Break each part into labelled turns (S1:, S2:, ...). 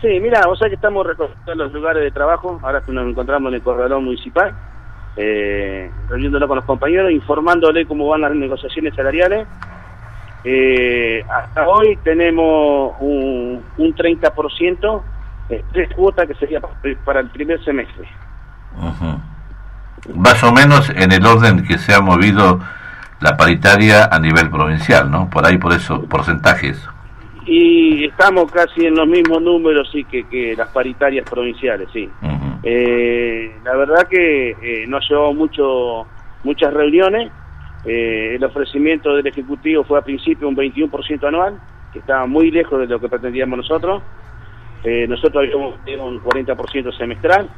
S1: Sí, mira, vos sabés que estamos recorriendo los lugares de trabajo, ahora que nos encontramos en el corredor municipal, eh, reuniéndolo con los compañeros, informándole cómo van las negociaciones salariales. Eh, hasta hoy tenemos un, un 30%, eh, tres cuotas que sería para el primer semestre.
S2: Más o menos en el orden que se ha movido la paritaria a nivel provincial, ¿no? Por ahí, por esos porcentajes.
S1: Y estamos casi en los mismos números sí que, que las paritarias provinciales, sí. eh, la verdad que eh, nos llevó mucho, muchas reuniones. Eh, el ofrecimiento del Ejecutivo fue a principio un 21% anual, que estaba muy lejos de lo que pretendíamos nosotros. Eh, nosotros habíamos un 40% semestral.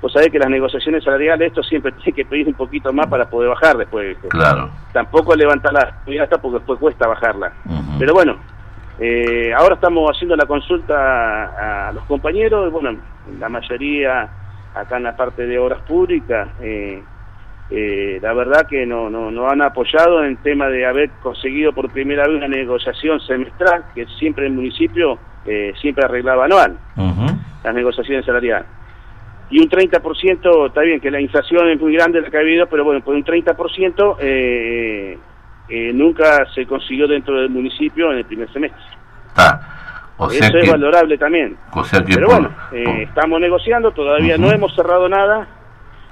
S1: Vos sabés que las negociaciones salariales, esto siempre tiene que pedir un poquito más para poder bajar después.
S2: Claro.
S1: Tampoco levantar la hasta porque después cuesta bajarla. Pero bueno, eh, ahora estamos haciendo la consulta a, a, los compañeros, bueno, la mayoría acá en la parte de obras públicas, eh, eh, la verdad que no, no, no han apoyado en el tema de haber conseguido por primera vez una negociación semestral, que siempre el municipio eh, siempre arreglaba anual, las negociaciones salariales. Y un 30%, está bien que la inflación es muy grande la que ha habido, pero bueno, por un 30% eh, nunca se consiguió dentro del municipio en el primer semestre.
S2: Ah, o sea
S1: Eso
S2: que,
S1: es valorable también.
S2: O sea que
S1: Pero
S2: por-
S1: bueno, eh, estamos negociando, todavía no hemos cerrado nada,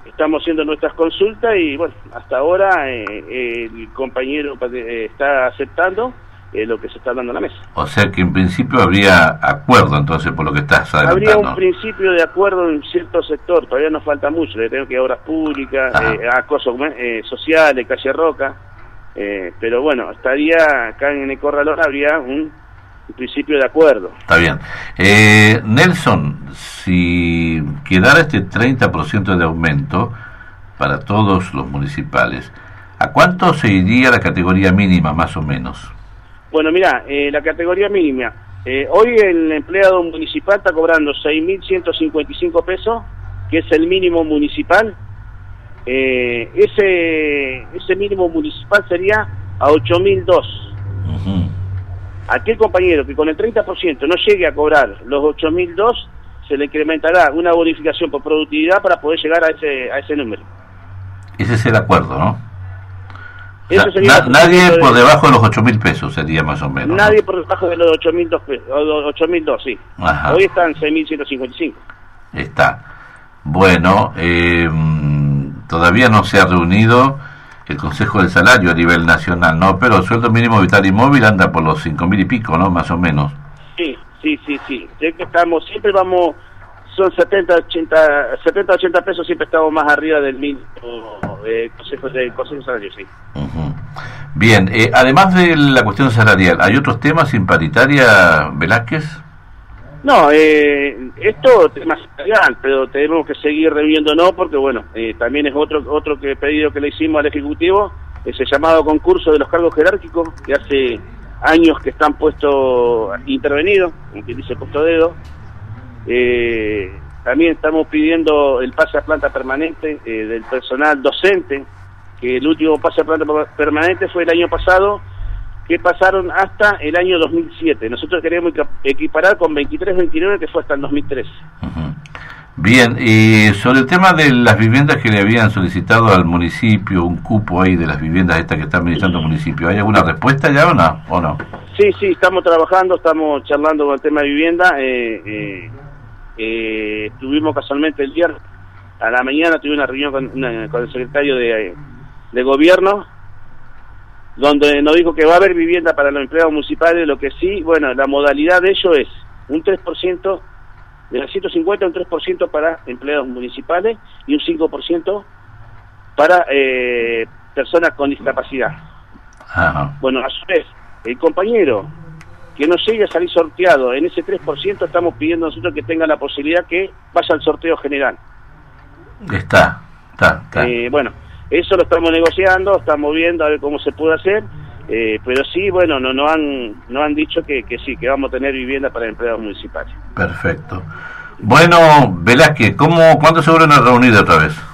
S1: estamos haciendo nuestras consultas y bueno, hasta ahora eh, el compañero eh, está aceptando eh, lo que se está hablando en la mesa.
S2: o sea que en principio habría acuerdo entonces por lo que estás
S1: Habría
S2: adelantando.
S1: un principio de acuerdo en cierto sector, todavía nos falta mucho, le tengo que obras públicas,
S2: Ajá.
S1: eh, a cosas eh, sociales, calle Roca, eh, pero bueno, estaría acá en el Corralón habría un, un principio de acuerdo.
S2: Está bien. Eh, Nelson, si quedara este 30% de aumento para todos los municipales, ¿a cuánto se iría la categoría mínima más o menos?
S1: Bueno, mira, eh, la categoría mínima. Eh, hoy el empleado municipal está cobrando 6.155 pesos, que es el mínimo municipal. Eh, ese, ese mínimo municipal sería a 8.002.
S2: Ujú.
S1: Aquel compañero que con el 30% no llegue a cobrar los 8.002, se le incrementará una bonificación por productividad para poder llegar a ese, a ese número.
S2: Ese es el acuerdo, ¿no?
S1: Eso sería
S2: na- nadie por
S1: de-
S2: debajo de los 8 mil pesos sería más o menos. ¿no?
S1: Nadie por debajo de los 8.002, pe- o los 8.002, sí.
S2: Ajá.
S1: Hoy están 6.155.
S2: Está. Bueno, eh, todavía no se ha reunido el Consejo del Salario a nivel nacional, ¿no? Pero el sueldo mínimo vital y móvil anda por los cinco mil y pico, ¿no? Más o menos.
S1: Sí, sí, sí, sí. Sé que estamos, siempre vamos, son 70, 80, 70, 80 pesos, siempre estamos más arriba del mínimo eh, consejo, del consejo salario, sí.
S2: Bien, eh, además de la cuestión salarial, ¿hay otros temas sin paritaria, Velázquez?
S1: No, eh, esto es tema salarial, pero tenemos que seguir reviéndonos porque, bueno, eh, también es otro otro que pedido que le hicimos al Ejecutivo, ese llamado concurso de los cargos jerárquicos, que hace años que están puestos intervenidos, como dice puesto dedo. Eh, también estamos pidiendo el pase a planta permanente eh, del personal docente, que el último pase a planta permanente fue el año pasado, que pasaron hasta el año 2007. Nosotros queríamos equi- equiparar con 23-29, que fue hasta el 2013.
S2: Ujú. Bien, y sobre el tema de las viviendas que le habían solicitado al municipio, un cupo ahí de las viviendas estas que está administrando el municipio, ¿hay alguna respuesta ya o no? ¿O no?
S1: Sí, sí, estamos trabajando, estamos charlando con el tema de vivienda. Eh, eh, eh, tuvimos casualmente el viernes, a la mañana tuve una reunión con, una- con el secretario de, de gobierno, donde nos dijo que va a haber vivienda para los empleados municipales, lo que sí, bueno, la modalidad de ello es un 3%, de las 150 un 3% para empleados municipales y un 5% para eh, personas con discapacidad.
S2: Ajá.
S1: Bueno, a su vez, el compañero que no llegue a salir sorteado en ese 3%, estamos pidiendo nosotros que tenga la posibilidad que vaya al sorteo general.
S2: Está, está, está.
S1: Eh, bueno, eso lo estamos negociando, estamos viendo a ver cómo se puede hacer, eh, pero sí, bueno, no, no han no han dicho que, que sí, que vamos a tener vivienda para empleados municipales.
S2: Perfecto. Bueno, Velázquez, ¿cómo, ¿cuándo se vuelven a reunir otra vez?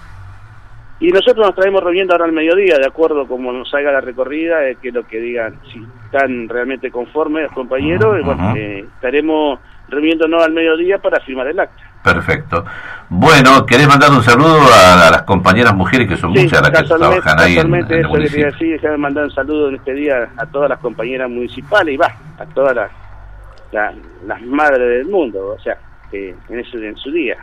S1: Y nosotros nos traemos reuniendo ahora al mediodía, de acuerdo como nos salga la recorrida, eh, que es lo que digan, si están realmente conformes los compañeros, y bueno, eh, estaremos reuniéndonos al mediodía para firmar el acta.
S2: Perfecto. Bueno, ¿querés mandar un saludo a, las compañeras mujeres que son muchas las que trabajan ahí en, en el municipio?
S1: Sí, déjame mandar un saludo en este día a todas las compañeras municipales y va, a todas las, las madres del mundo, o sea, en, ese, en su día.